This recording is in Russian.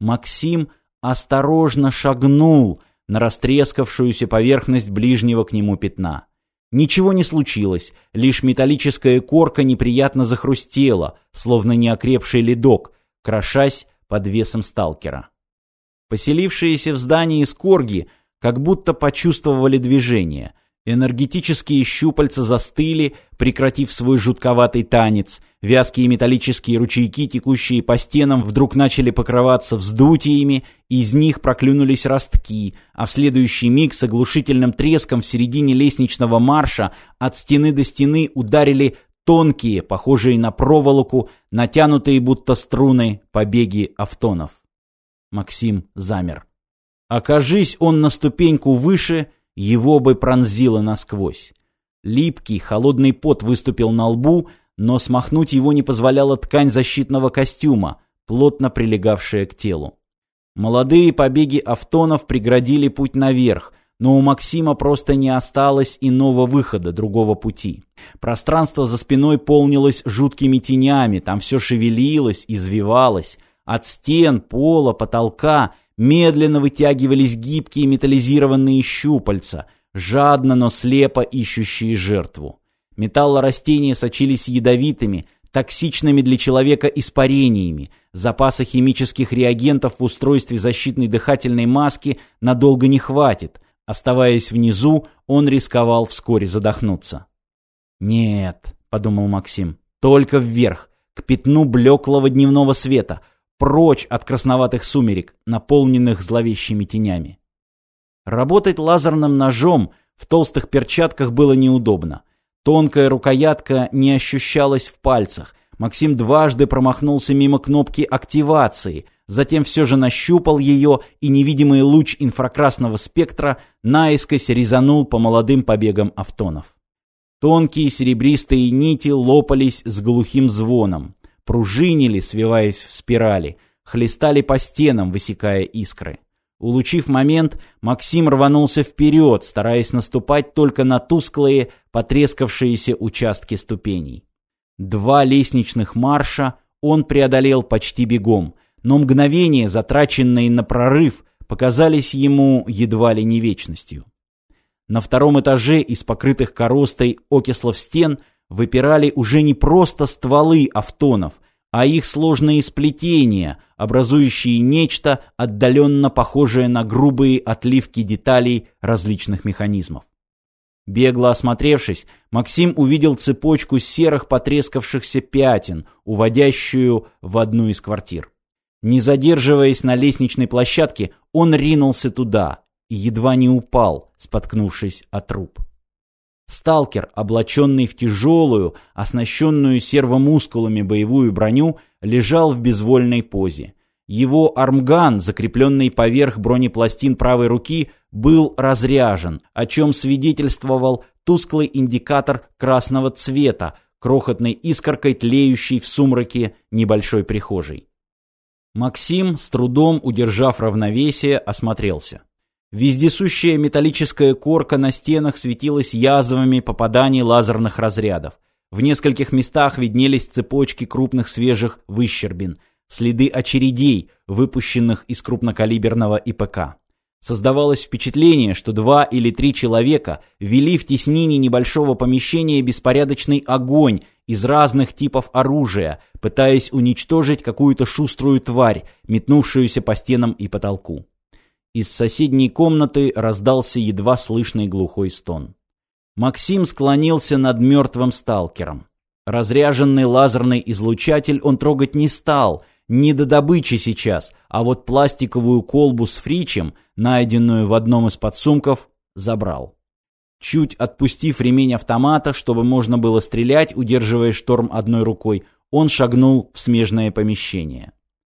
Максим осторожно шагнул на растрескавшуюся поверхность ближнего к нему пятна. Ничего не случилось, лишь металлическая корка неприятно захрустела, словно неокрепший ледок, крошась под весом сталкера. Поселившиеся в здании скорги как будто почувствовали движение. Энергетические щупальца застыли, прекратив свой жутковатый танец. Вязкие металлические ручейки, текущие по стенам, вдруг начали покрываться вздутиями, из них проклюнулись ростки, а в следующий миг с оглушительным треском в середине лестничного марша от стены до стены ударили тонкие, похожие на проволоку, натянутые будто струны, побеги автонов. Максим замер. Окажись он на ступеньку выше, его бы пронзило насквозь. Липкий, холодный пот выступил на лбу, но смахнуть его не позволяла ткань защитного костюма, плотно прилегавшая к телу. Молодые побеги автонов преградили путь наверх, но у Максима просто не осталось иного выхода, другого пути. Пространство за спиной полнилось жуткими тенями, там все шевелилось, извивалось. От стен, пола, потолка медленно вытягивались гибкие металлизированные щупальца, жадно, но слепо ищущие жертву. Металлорастения сочились ядовитыми, токсичными для человека испарениями. Запаса химических реагентов в устройстве защитной дыхательной маски надолго не хватит. Оставаясь внизу, он рисковал вскоре задохнуться. «Нет», — подумал Максим, — «только вверх, к пятну блеклого дневного света, прочь от красноватых сумерек, наполненных зловещими тенями». Работать лазерным ножом в толстых перчатках было неудобно. Тонкая рукоятка не ощущалась в пальцах. Максим дважды промахнулся мимо кнопки активации, затем все же нащупал ее, и невидимый луч инфракрасного спектра наискось резанул по молодым побегам автонов. Тонкие серебристые нити лопались с глухим звоном, пружинили, свиваясь в спирали, хлестали по стенам, высекая искры. Улучив момент, Максим рванулся вперед, стараясь наступать только на тусклые, потрескавшиеся участки ступеней. Два лестничных марша он преодолел почти бегом, но мгновения, затраченные на прорыв, показались ему едва ли не вечностью. На втором этаже из покрытых коростой окислов стен выпирали уже не просто стволы автонов, а их сложные сплетения, образующие нечто отдаленно похожее на грубые отливки деталей различных механизмов. Бегло осмотревшись, Максим увидел цепочку серых потрескавшихся пятен, уводящую в одну из квартир. Не задерживаясь на лестничной площадке, он ринулся туда и едва не упал, споткнувшись о труп. Сталкер, облаченный в тяжелую, оснащенную сервомускулами боевую броню, лежал в безвольной позе. Его армган, закрепленный поверх бронепластин правой руки, был разряжен, о чем свидетельствовал тусклый индикатор красного цвета, крохотной искоркой тлеющей в сумраке небольшой прихожей. Максим, с трудом удержав равновесие, осмотрелся. Вездесущая металлическая корка на стенах светилась язвами попаданий лазерных разрядов. В нескольких местах виднелись цепочки крупных свежих выщербин, следы очередей, выпущенных из крупнокалиберного ИПК. Создавалось впечатление, что два или три человека вели в теснине небольшого помещения беспорядочный огонь из разных типов оружия, пытаясь уничтожить какую-то шуструю тварь, метнувшуюся по стенам и потолку. Из соседней комнаты раздался едва слышный глухой стон. Максим склонился над мертвым сталкером. Разряженный лазерный излучатель он трогать не стал, не до добычи сейчас, а вот пластиковую колбу с фричем, найденную в одном из подсумков, забрал. Чуть отпустив ремень автомата, чтобы можно было стрелять, удерживая шторм одной рукой, он шагнул в смежное помещение.